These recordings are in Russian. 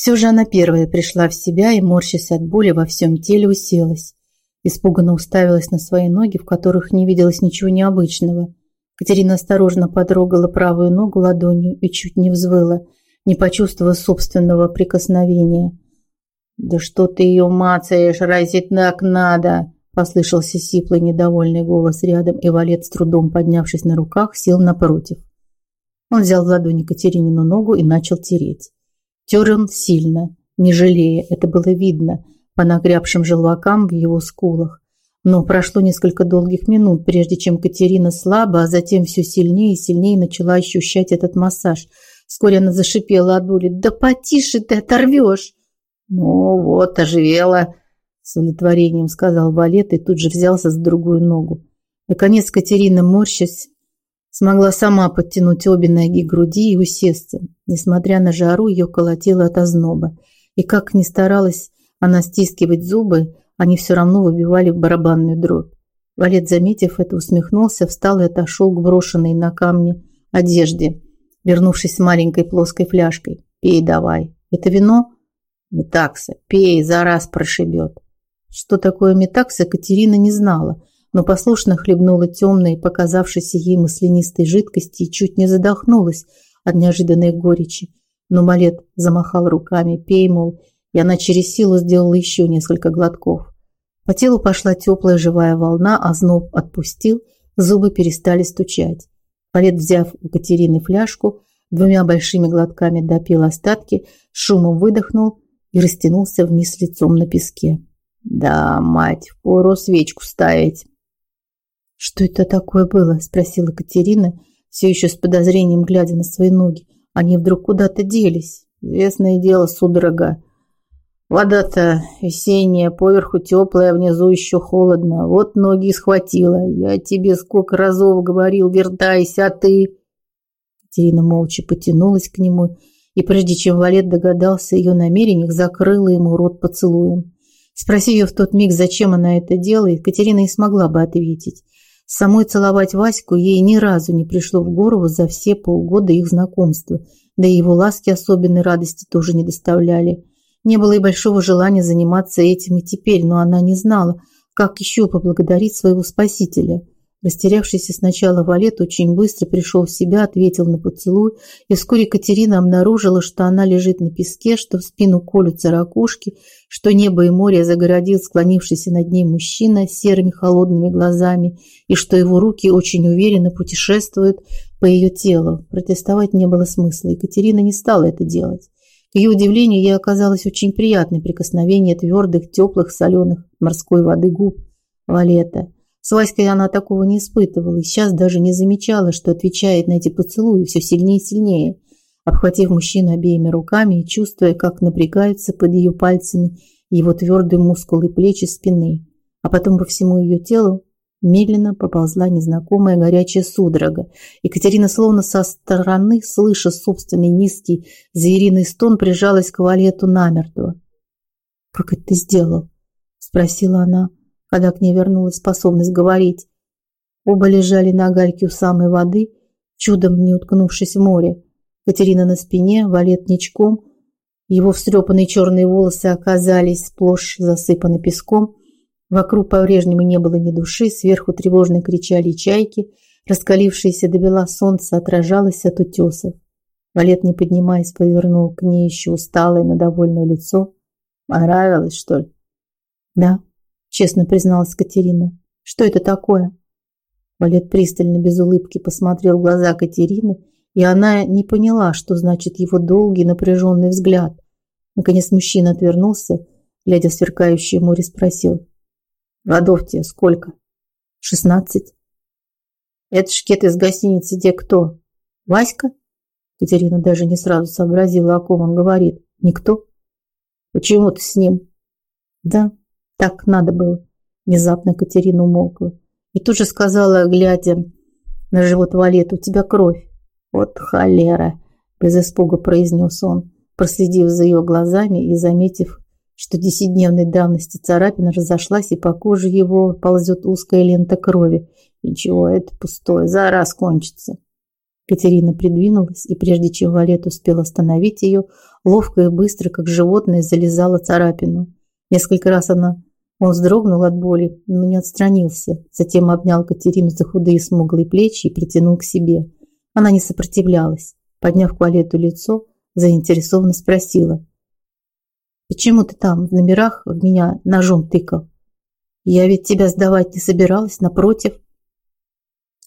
Все же она первая пришла в себя и, морщась от боли, во всем теле уселась. Испуганно уставилась на свои ноги, в которых не виделось ничего необычного. Катерина осторожно потрогала правую ногу ладонью и чуть не взвыла, не почувствовав собственного прикосновения. «Да что ты ее мацаешь, разве так надо?» Послышался сиплый недовольный голос рядом, и Валет, с трудом поднявшись на руках, сел напротив. Он взял в ладони Катеринину ногу и начал тереть. Тер он сильно, не жалея, это было видно по нагрябшим желвакам в его скулах. Но прошло несколько долгих минут, прежде чем Катерина слабо, а затем все сильнее и сильнее начала ощущать этот массаж. Вскоре она зашипела от боли. «Да потише ты, оторвешь!» «Ну вот, оживела!» С удовлетворением сказал Валет и тут же взялся за другую ногу. Наконец Катерина, морщась, Смогла сама подтянуть обе ноги к груди и усесться. Несмотря на жару, ее колотило от озноба. И как ни старалась она стискивать зубы, они все равно выбивали в барабанную дробь. Валет, заметив это, усмехнулся, встал и отошел к брошенной на камни одежде, вернувшись с маленькой плоской фляжкой. «Пей давай. Это вино?» «Метакса. Пей, за раз прошибет». Что такое метакса, Катерина не знала – но послушно хлебнула темной, показавшейся ей маслянистой жидкости и чуть не задохнулась от неожиданной горечи. Но Малет замахал руками, пей, и она через силу сделала еще несколько глотков. По телу пошла теплая живая волна, а зноб отпустил, зубы перестали стучать. Малет, взяв у Катерины фляжку, двумя большими глотками допил остатки, шумом выдохнул и растянулся вниз лицом на песке. «Да, мать, впору свечку ставить!» «Что это такое было?» – спросила Катерина, все еще с подозрением глядя на свои ноги. Они вдруг куда-то делись. Известное дело, судорога. Вода-то весенняя, поверху теплая, внизу еще холодно. Вот ноги схватила. Я тебе сколько разов говорил, вертайся, а ты... Катерина молча потянулась к нему, и прежде чем Валет догадался ее намерениях, закрыла ему рот поцелуем. Спроси ее в тот миг, зачем она это делает, Катерина и смогла бы ответить. Самой целовать Ваську ей ни разу не пришло в голову за все полгода их знакомства, да и его ласки особенной радости тоже не доставляли. Не было и большого желания заниматься этим и теперь, но она не знала, как еще поблагодарить своего спасителя – Растерявшийся сначала Валет очень быстро пришел в себя, ответил на поцелуй, и вскоре Катерина обнаружила, что она лежит на песке, что в спину колются ракушки, что небо и море загородил склонившийся над ней мужчина с серыми холодными глазами, и что его руки очень уверенно путешествуют по ее телу. Протестовать не было смысла, и Катерина не стала это делать. К ее удивлению, ей оказалось очень приятное прикосновение твердых, теплых, соленых морской воды губ Валета – с Васькой она такого не испытывала и сейчас даже не замечала, что отвечает на эти поцелуи все сильнее и сильнее, обхватив мужчину обеими руками и чувствуя, как напрягаются под ее пальцами его твердые мускулы плеч и спины. А потом по всему ее телу медленно поползла незнакомая горячая судорога. Екатерина словно со стороны, слыша собственный низкий звериный стон, прижалась к валету намертво. «Как это ты сделал?» – спросила она когда к ней вернулась способность говорить. Оба лежали на гальке у самой воды, чудом не уткнувшись в море. Катерина на спине, Валет ничком. Его встрепанные черные волосы оказались сплошь засыпаны песком. Вокруг по-прежнему не было ни души, сверху тревожно кричали чайки. Раскалившееся до бела солнце отражалось от утесов. Валет, не поднимаясь, повернул к ней еще усталое, но довольное лицо. «Понравилось, что ли?» «Да», честно призналась Катерина. Что это такое? Валет пристально без улыбки посмотрел в глаза Катерины, и она не поняла, что значит его долгий напряженный взгляд. Наконец мужчина отвернулся, глядя в сверкающее море, спросил. «Годов тебе сколько?» «Шестнадцать». «Это шкет из гостиницы где кто? Васька?» Катерина даже не сразу сообразила, о ком он говорит. «Никто?» «Почему ты с ним?» «Да, так надо было. Внезапно Катерина умолкла. И тут же сказала, глядя на живот Валет, у тебя кровь. Вот холера, без испуга произнес он, проследив за ее глазами и заметив, что десятидневной давности царапина разошлась, и по коже его ползет узкая лента крови. Ничего, это пустое, за раз кончится. Катерина придвинулась, и прежде чем Валет успел остановить ее, ловко и быстро, как животное, залезала царапину. Несколько раз она он вздрогнул от боли, но не отстранился. Затем обнял Катерину за худые смуглые плечи и притянул к себе. Она не сопротивлялась. Подняв к Валету лицо, заинтересованно спросила. «Почему ты там, в номерах, в меня ножом тыкал? Я ведь тебя сдавать не собиралась, напротив».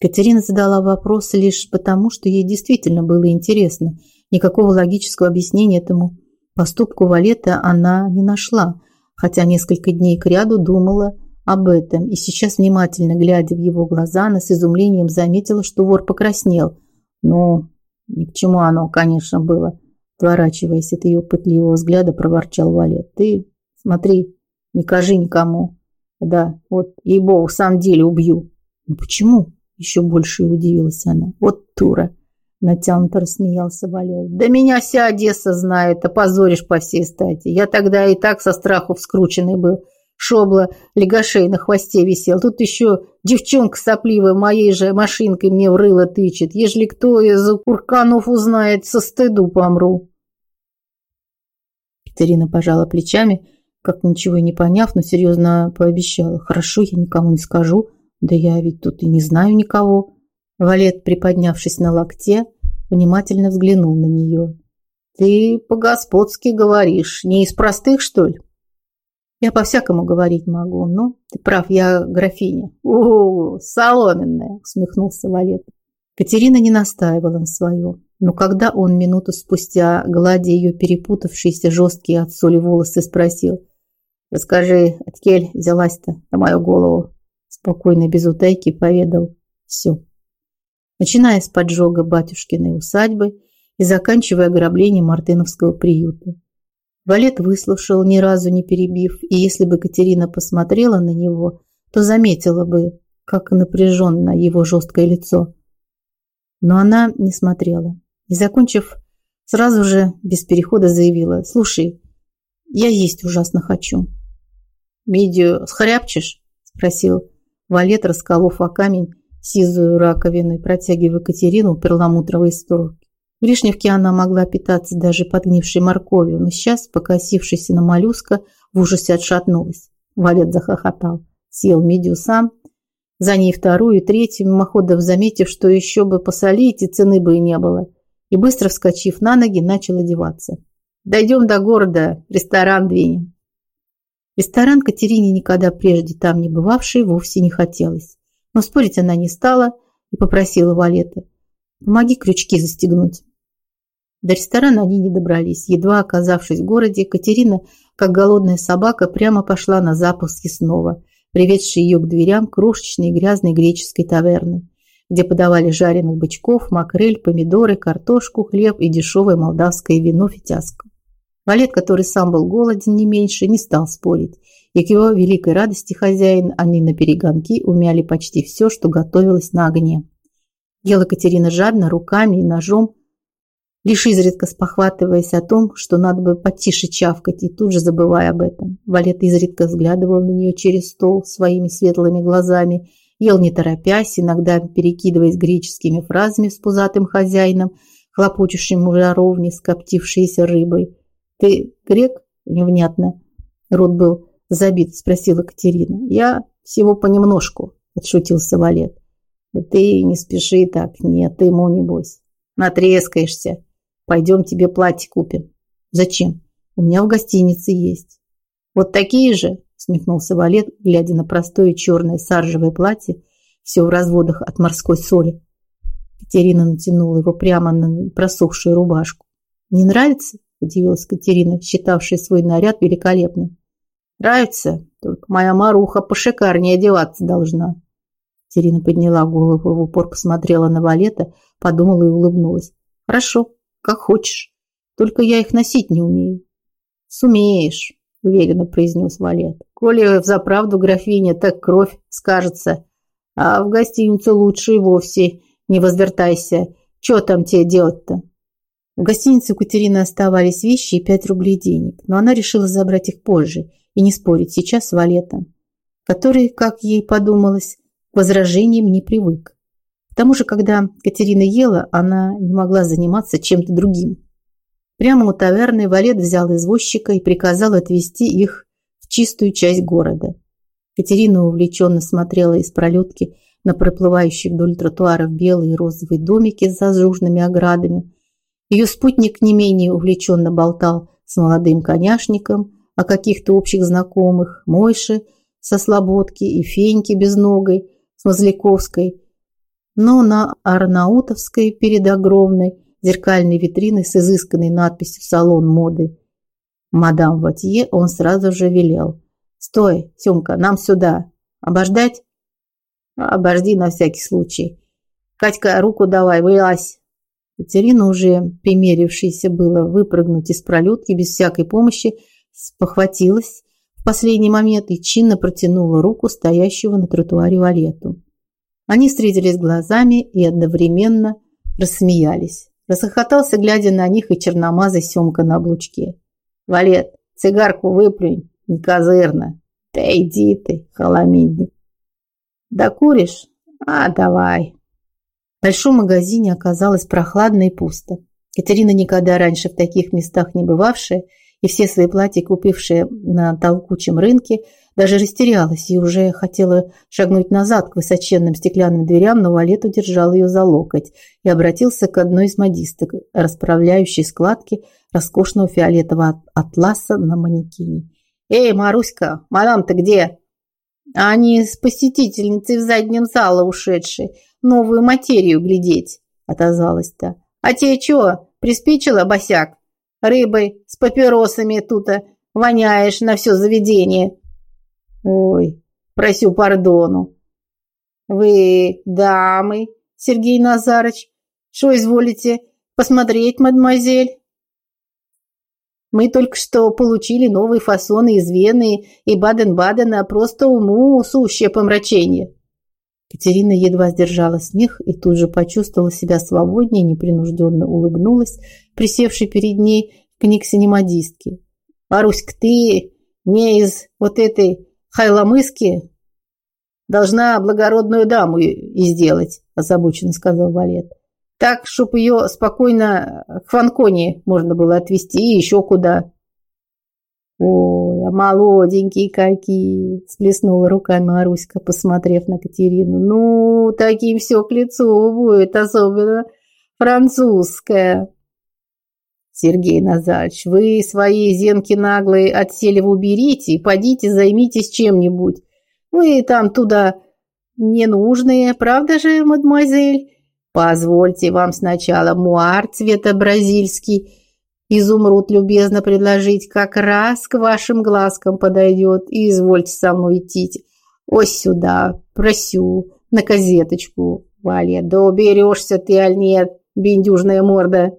Катерина задала вопрос лишь потому, что ей действительно было интересно. Никакого логического объяснения этому поступку Валета она не нашла – хотя несколько дней кряду думала об этом и сейчас, внимательно глядя в его глаза, она с изумлением заметила, что вор покраснел. Ну, ни к чему оно, конечно, было. Отворачиваясь от ее пытливого взгляда, проворчал Валет. Ты смотри, не кажи никому. Да, вот, ей-богу, в самом деле убью. Ну почему? Еще больше удивилась она. Вот тура. Натянуто рассмеялся Валерий. Да меня вся Одесса знает, опозоришь по всей стати. Я тогда и так со страху вскрученный был. Шобла легашей на хвосте висел. Тут еще девчонка сопливая моей же машинкой мне в рыло тычет. Ежели кто из урканов узнает, со стыду помру. Катерина пожала плечами, как ничего не поняв, но серьезно пообещала. Хорошо, я никому не скажу. Да я ведь тут и не знаю никого. Валет, приподнявшись на локте, внимательно взглянул на нее. «Ты по-господски говоришь. Не из простых, что ли?» «Я по-всякому говорить могу. Ну, ты прав, я графиня». «О, соломенная!» – усмехнулся Валет. Катерина не настаивала на своем. Но когда он минуту спустя, гладя ее перепутавшиеся жесткие от соли волосы, спросил, «Расскажи, откель взялась-то на мою голову?» Спокойно, без утайки, поведал все начиная с поджога батюшкиной усадьбы и заканчивая ограблением Мартыновского приюта. Валет выслушал, ни разу не перебив, и если бы Катерина посмотрела на него, то заметила бы, как напряженно его жесткое лицо. Но она не смотрела. И, закончив, сразу же без перехода заявила, «Слушай, я есть ужасно хочу». «Мидию схряпчешь?» – спросил Валет, расколов о камень сизую раковину и протягивая Катерину перламутровые стороны. В Вишневке она могла питаться даже подгнившей морковью, но сейчас, покосившись на моллюска, в ужасе отшатнулась. Валет захохотал, съел мидию сам, за ней вторую и третью, мимоходом заметив, что еще бы посолить и цены бы и не было, и быстро вскочив на ноги, начал одеваться. «Дойдем до города, ресторан двинем». Ресторан Катерине, никогда прежде там не бывавшей, вовсе не хотелось. Но спорить она не стала и попросила Валета. «Помоги крючки застегнуть». До ресторана они не добрались. Едва оказавшись в городе, Катерина, как голодная собака, прямо пошла на запуск снова, приведший ее к дверям крошечной грязной греческой таверны, где подавали жареных бычков, макрель, помидоры, картошку, хлеб и дешевое молдавское вино фитяско. Валет, который сам был голоден не меньше, не стал спорить и к его великой радости хозяин они на перегонки умяли почти все, что готовилось на огне. Ела Катерина жадно, руками и ножом, лишь изредка спохватываясь о том, что надо бы потише чавкать, и тут же забывая об этом. Валет изредка взглядывал на нее через стол своими светлыми глазами, ел не торопясь, иногда перекидываясь греческими фразами с пузатым хозяином, хлопочущим у жаровни с коптившейся рыбой. «Ты грек?» – невнятно. Рот был забит?» – спросила Катерина. «Я всего понемножку», – отшутился Валет. «Ты не спеши так, нет, ты ему небось. Натрескаешься. Пойдем тебе платье купим». «Зачем? У меня в гостинице есть». «Вот такие же?» – смехнулся Валет, глядя на простое черное саржевое платье, все в разводах от морской соли. Катерина натянула его прямо на просохшую рубашку. «Не нравится?» – удивилась Катерина, считавшая свой наряд великолепным. Нравится? Только моя Маруха пошикарнее одеваться должна. Терина подняла голову, в упор посмотрела на Валета, подумала и улыбнулась. Хорошо, как хочешь. Только я их носить не умею. Сумеешь, уверенно произнес Валет. Коли в заправду графиня, так кровь скажется. А в гостиницу лучше и вовсе не возвертайся. Че там тебе делать-то? В гостинице у Катерины оставались вещи и пять рублей денег, но она решила забрать их позже – и не спорить сейчас с Валетом, который, как ей подумалось, к возражениям не привык. К тому же, когда Катерина ела, она не могла заниматься чем-то другим. Прямо у таверны Валет взял извозчика и приказал отвезти их в чистую часть города. Катерина увлеченно смотрела из пролетки на проплывающие вдоль тротуаров белые и розовые домики с зажужными оградами. Ее спутник не менее увлеченно болтал с молодым коняшником о каких-то общих знакомых, Мойше со Слободки и Феньки безногой с Мозляковской, но на Арнаутовской перед огромной зеркальной витриной с изысканной надписью «Салон моды» мадам Ватье он сразу же велел. «Стой, Семка, нам сюда. Обождать?» «Обожди на всякий случай. Катька, руку давай, вылазь!» Катерина, уже примерившаяся было выпрыгнуть из пролетки без всякой помощи, спохватилась в последний момент и чинно протянула руку стоящего на тротуаре валету. Они встретились глазами и одновременно рассмеялись. Расхохотался, глядя на них, и черномазый Семка на облучке. «Валет, цигарку выплюнь, не козырно. Да иди ты, холомидник». «Да куришь? А, давай». В большом магазине оказалось прохладно и пусто. Катерина, никогда раньше в таких местах не бывавшая, и все свои платья, купившие на толкучем рынке, даже растерялась и уже хотела шагнуть назад к высоченным стеклянным дверям, но Валет удержал ее за локоть и обратился к одной из модисток, расправляющей складки роскошного фиолетового атласа на манекене. «Эй, Маруська, мадам-то где?» «Они с посетительницей в заднем зале ушедшие, новую материю глядеть», – отозвалась-то. «А тебе чё, приспичило, босяк? Рыбой с папиросами тут воняешь на все заведение». «Ой, просю пардону». «Вы дамы, Сергей Назарыч, что изволите посмотреть, мадемуазель?» Мы только что получили новые фасоны из Вены и Баден-Бадена, просто уму сущее помрачение. Катерина едва сдержала смех и тут же почувствовала себя свободнее, непринужденно улыбнулась, присевшей перед ней книг-синемодистки. «Маруська, ты не из вот этой хайламыски должна благородную даму и сделать», озабоченно сказал Валет. Так, чтоб ее спокойно к Фанконе можно было отвезти и еще куда. Ой, а молоденькие какие, сплеснула руками Маруська, посмотрев на Катерину. Ну, таким все к лицу будет, особенно французская. Сергей Назарович, вы свои зенки наглые от Селева уберите и подите займитесь чем-нибудь. Вы там туда ненужные, правда же, мадемуазель? Позвольте вам сначала муар цвета бразильский. Изумруд любезно предложить, как раз к вашим глазкам подойдет. И извольте со мной идти. Ось сюда, просю, на казеточку. Валя, да уберешься ты, аль нет, бендюжная морда.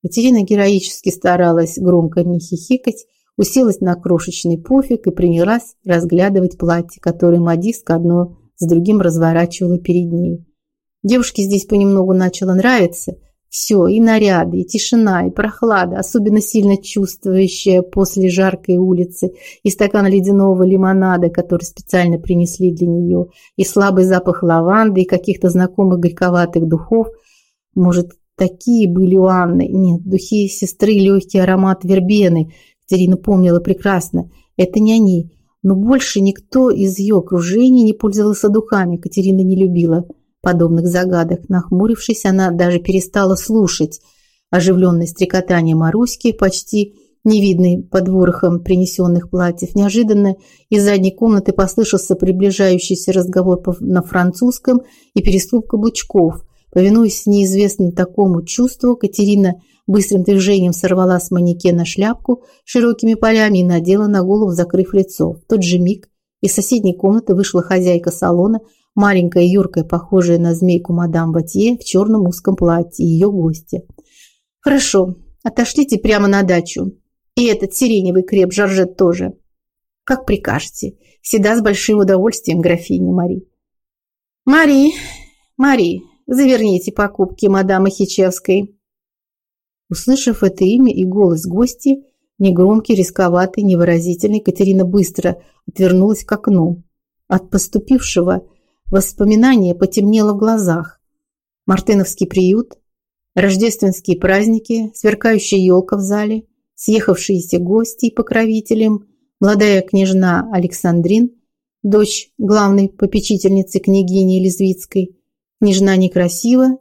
Катерина героически старалась громко не хихикать, уселась на крошечный пуфик и принялась разглядывать платье, которое модистка одно с другим разворачивала перед ней. Девушке здесь понемногу начало нравиться. Все, и наряды, и тишина, и прохлада, особенно сильно чувствующая после жаркой улицы, и стакан ледяного лимонада, который специально принесли для нее, и слабый запах лаванды, и каких-то знакомых горьковатых духов. Может, такие были у Анны? Нет, духи сестры, легкий аромат вербены. Катерина помнила прекрасно. Это не они. Но больше никто из ее окружения не пользовался духами. Катерина не любила подобных загадок. Нахмурившись, она даже перестала слушать оживленное стрекотание Маруськи, почти невидный под ворохом принесенных платьев. Неожиданно из задней комнаты послышался приближающийся разговор на французском и переступ каблучков. Повинуясь неизвестно такому чувству, Катерина быстрым движением сорвала с манекена шляпку широкими полями и надела на голову, закрыв лицо. В тот же миг из соседней комнаты вышла хозяйка салона, маленькая юркая, похожая на змейку мадам Батье в черном узком платье, ее гости. «Хорошо, отошлите прямо на дачу. И этот сиреневый креп Жоржет тоже. Как прикажете. Всегда с большим удовольствием, графиня Мари». «Мари, Мари, заверните покупки мадамы Хичевской». Услышав это имя и голос гости, негромкий, рисковатый, невыразительный, Катерина быстро отвернулась к окну. От поступившего Воспоминание потемнело в глазах. Мартыновский приют, Рождественские праздники, сверкающая елка в зале, съехавшиеся гости и покровителем, молодая княжна Александрин, дочь главной попечительницы княгини Лизвицкой. Княжна некрасива,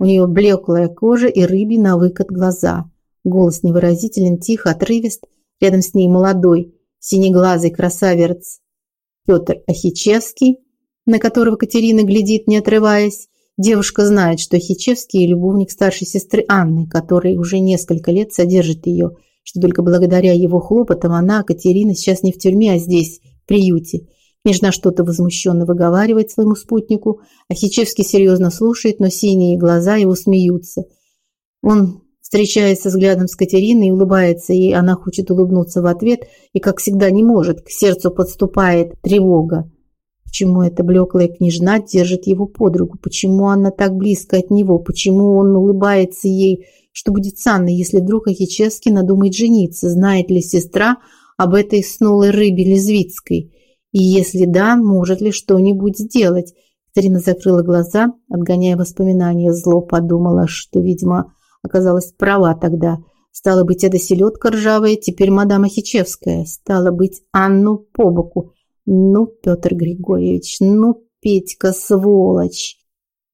у нее блеклая кожа и рыбий на выкат глаза. Голос невыразителен, тихо, отрывист. Рядом с ней молодой, синеглазый красавец Петр Ахичевский, на которого Катерина глядит, не отрываясь. Девушка знает, что Ахичевский – любовник старшей сестры Анны, который уже несколько лет содержит ее, что только благодаря его хлопотам она, Катерина, сейчас не в тюрьме, а здесь, в приюте. Княжна что-то возмущенно выговаривает своему спутнику, а Хичевский серьезно слушает, но синие глаза его смеются. Он встречается взглядом с Катериной и улыбается ей. Она хочет улыбнуться в ответ и, как всегда, не может. К сердцу подступает тревога. Почему эта блеклая княжна держит его под руку? Почему она так близко от него? Почему он улыбается ей? Что будет с Анной, если вдруг Ахичевский надумает жениться? Знает ли сестра об этой снулой рыбе Лезвицкой? И если да, может ли что-нибудь сделать? Катерина закрыла глаза, отгоняя воспоминания. Зло подумала, что, видимо, оказалась права тогда. Стало быть, эта селедка ржавая, теперь мадам Ахичевская. Стало быть, Анну по боку. Ну, Петр Григорьевич, ну, Петька, сволочь.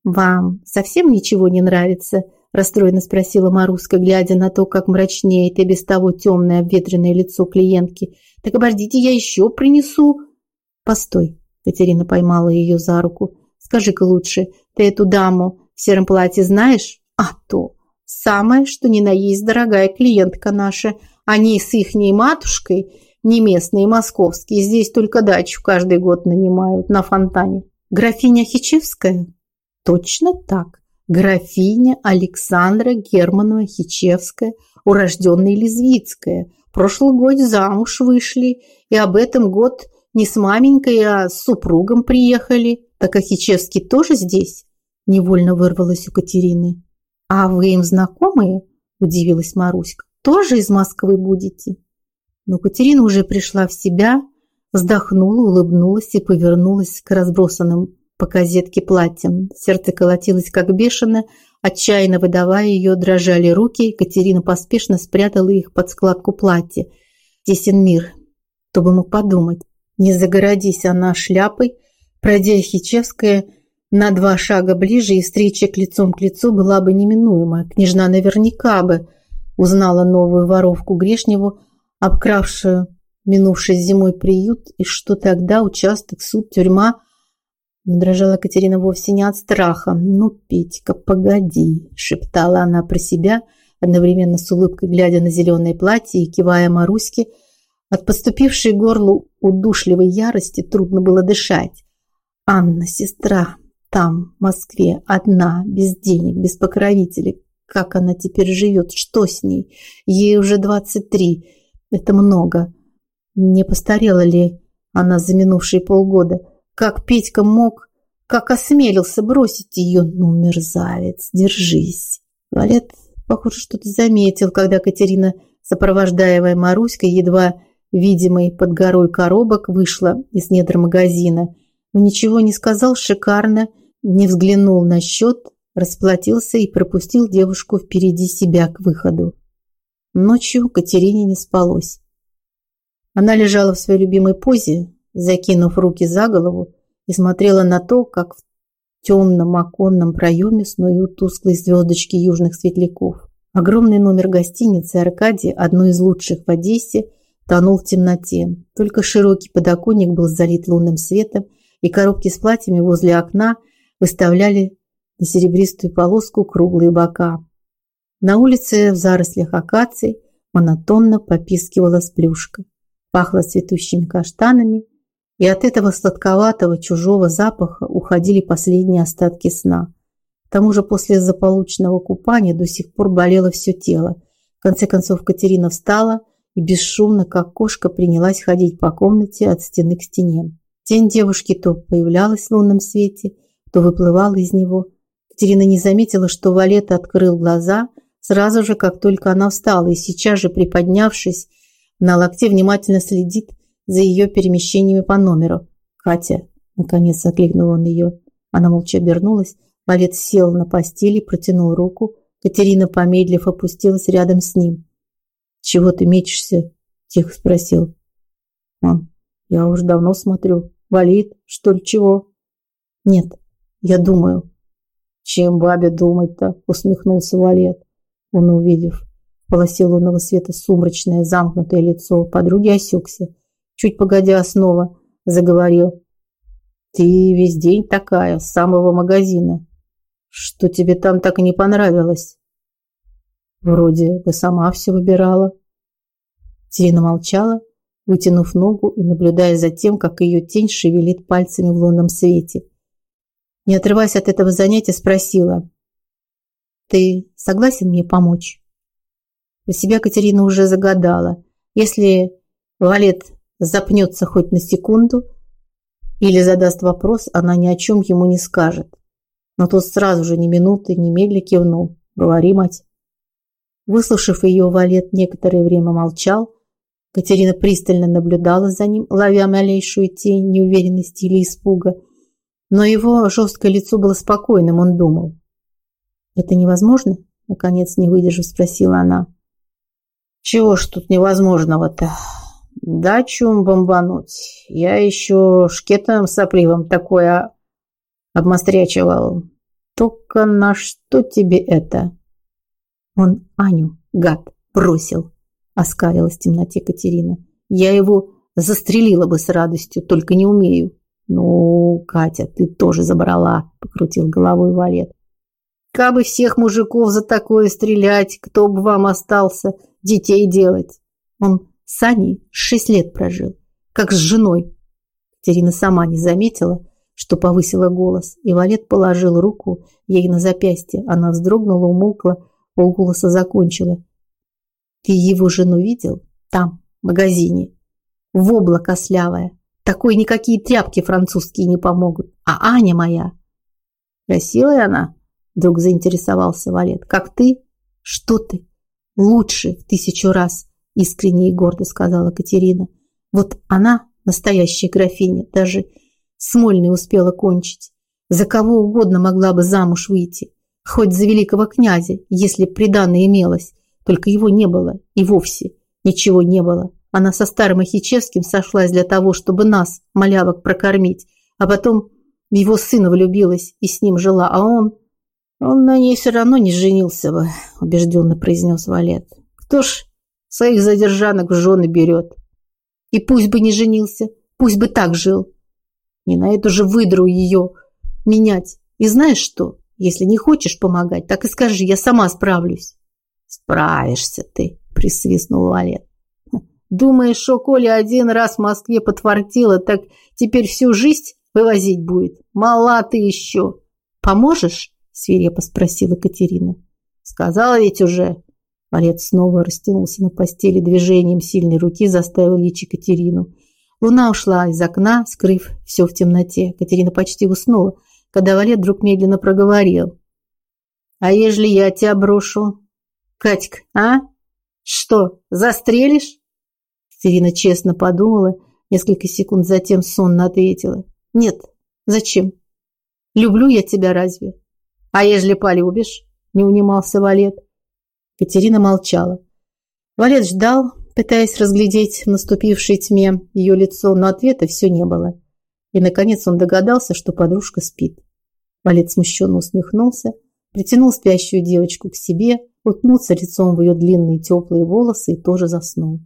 Вам совсем ничего не нравится? Расстроенно спросила Маруска, глядя на то, как мрачнеет и без того темное обветренное лицо клиентки. Так обождите, я еще принесу. «Постой!» – Катерина поймала ее за руку. «Скажи-ка лучше, ты эту даму в сером платье знаешь?» «А то! Самое, что ни на есть, дорогая клиентка наша. Они с ихней матушкой, не местные, московские, здесь только дачу каждый год нанимают на фонтане. Графиня Хичевская?» «Точно так. Графиня Александра Германова Хичевская, урожденная Лизвицкая. Прошлый год замуж вышли, и об этом год – не с маменькой, а с супругом приехали. Так Ахичевский тоже здесь?» Невольно вырвалась у Катерины. «А вы им знакомые?» – удивилась Маруська. «Тоже из Москвы будете?» Но Катерина уже пришла в себя, вздохнула, улыбнулась и повернулась к разбросанным по казетке платьям. Сердце колотилось как бешеное, отчаянно выдавая ее, дрожали руки. Катерина поспешно спрятала их под складку платья. Тесен мир, кто бы мог подумать. Не загородись она шляпой, пройдя Хичевская на два шага ближе и встреча к лицом к лицу была бы неминуема. Княжна наверняка бы узнала новую воровку Грешневу, обкравшую минувший зимой приют, и что тогда участок, суд, тюрьма. Дрожала Катерина вовсе не от страха. «Ну, Петька, погоди!» – шептала она про себя, одновременно с улыбкой глядя на зеленое платье и кивая Маруське – от поступившей горлу удушливой ярости трудно было дышать. Анна, сестра, там, в Москве, одна, без денег, без покровителей. Как она теперь живет? Что с ней? Ей уже 23. Это много. Не постарела ли она за минувшие полгода? Как Петька мог, как осмелился бросить ее? Ну, мерзавец, держись. Валет, похоже, что-то заметил, когда Катерина, сопровождаемая Маруськой, едва видимый под горой коробок, вышла из недр магазина. Но ничего не сказал шикарно, не взглянул на счет, расплатился и пропустил девушку впереди себя к выходу. Ночью Катерине не спалось. Она лежала в своей любимой позе, закинув руки за голову, и смотрела на то, как в темном оконном проеме снуют тусклые звездочки южных светляков. Огромный номер гостиницы «Аркадия», одной из лучших в Одессе, тонул в темноте. Только широкий подоконник был залит лунным светом, и коробки с платьями возле окна выставляли на серебристую полоску круглые бока. На улице в зарослях акаций монотонно попискивала сплюшка. Пахло цветущими каштанами, и от этого сладковатого чужого запаха уходили последние остатки сна. К тому же после заполученного купания до сих пор болело все тело. В конце концов Катерина встала и бесшумно, как кошка, принялась ходить по комнате от стены к стене. Тень девушки то появлялась в лунном свете, то выплывала из него. Катерина не заметила, что Валета открыл глаза сразу же, как только она встала, и сейчас же, приподнявшись на локте, внимательно следит за ее перемещениями по номеру. «Катя!» – наконец окликнул он ее. Она молча обернулась. Валет сел на постели, протянул руку, Катерина, помедлив, опустилась рядом с ним. «Чего ты мечешься?» – тихо спросил. «Мам, я уже давно смотрю. Болит, что ли, чего?» «Нет, я думаю». «Чем бабе думать-то?» – усмехнулся Валет. Он, увидев в полосе лунного света сумрачное замкнутое лицо подруги, осекся. Чуть погодя снова заговорил. «Ты весь день такая, с самого магазина. Что тебе там так не понравилось? Вроде бы сама все выбирала. Терина молчала, вытянув ногу и наблюдая за тем, как ее тень шевелит пальцами в лунном свете. Не отрываясь от этого занятия, спросила. «Ты согласен мне помочь?» Про себя Катерина уже загадала. Если Валет запнется хоть на секунду или задаст вопрос, она ни о чем ему не скажет. Но тот сразу же ни минуты, ни медля кивнул. «Говори, мать». Выслушав ее, Валет некоторое время молчал. Катерина пристально наблюдала за ним, ловя малейшую тень неуверенности или испуга. Но его жесткое лицо было спокойным, он думал. «Это невозможно?» – наконец, не выдержав, спросила она. «Чего ж тут невозможного-то? Дачу бомбануть. Я еще шкетом сопливым такое обмострячивал. Только на что тебе это? Он Аню, гад, бросил, оскалилась в темноте Катерина. Я его застрелила бы с радостью, только не умею. Ну, Катя, ты тоже забрала, покрутил головой Валет. Кабы всех мужиков за такое стрелять, кто бы вам остался детей делать? Он с Аней шесть лет прожил, как с женой. Катерина сама не заметила, что повысила голос, и Валет положил руку ей на запястье. Она вздрогнула, умолкла, полголоса закончила. «Ты его жену видел? Там, в магазине. В облако слявая. Такой никакие тряпки французские не помогут. А Аня моя...» «Красивая она?» Вдруг заинтересовался Валет. «Как ты?» «Что ты?» «Лучше в тысячу раз», искренне и гордо сказала Катерина. «Вот она, настоящая графиня, даже Смольный успела кончить. За кого угодно могла бы замуж выйти. Хоть за великого князя, если приданное имелось. Только его не было. И вовсе ничего не было. Она со старым Ахичевским сошлась для того, чтобы нас, малявок, прокормить. А потом в его сына влюбилась и с ним жила. А он... Он на ней все равно не женился бы, убежденно произнес Валет. Кто ж своих задержанок в жены берет? И пусть бы не женился, пусть бы так жил. Не на эту же выдру ее менять. И знаешь что? Если не хочешь помогать, так и скажи, я сама справлюсь. Справишься ты, присвистнул Валет. Думаешь, что Коля один раз в Москве подфартила, так теперь всю жизнь вывозить будет? Мала ты еще. Поможешь? Свирепо спросила Катерина. Сказала ведь уже. Валет снова растянулся на постели движением сильной руки, заставил лечь Катерину. Луна ушла из окна, скрыв все в темноте. Катерина почти уснула, когда Валет вдруг медленно проговорил. «А ежели я тебя брошу? Катька, а? Что, застрелишь?» Катерина честно подумала, несколько секунд затем сонно ответила. «Нет, зачем? Люблю я тебя разве? А ежели полюбишь?» Не унимался Валет. Катерина молчала. Валет ждал, пытаясь разглядеть в наступившей тьме ее лицо, но ответа все не было. И, наконец, он догадался, что подружка спит. Валет смущенно усмехнулся, притянул спящую девочку к себе, уткнулся лицом в ее длинные теплые волосы и тоже заснул.